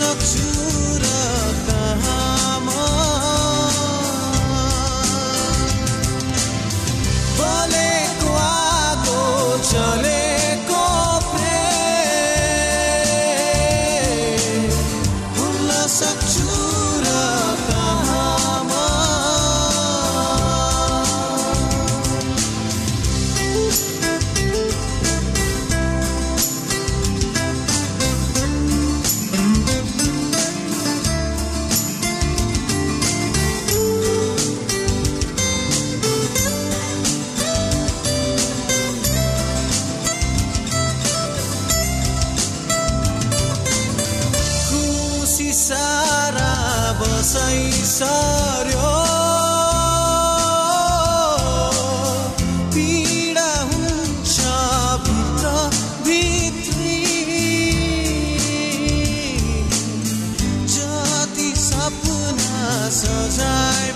so true. आशै सर्यो पीडा हुन्छ भित्र भित्री। जति सपना सजाय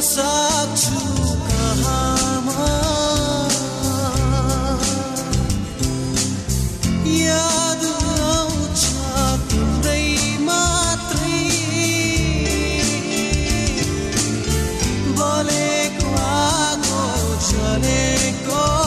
साक्षु कहाँमा। याद आउँछ तिम्रै मात्रै। बोलेको आगो चलेको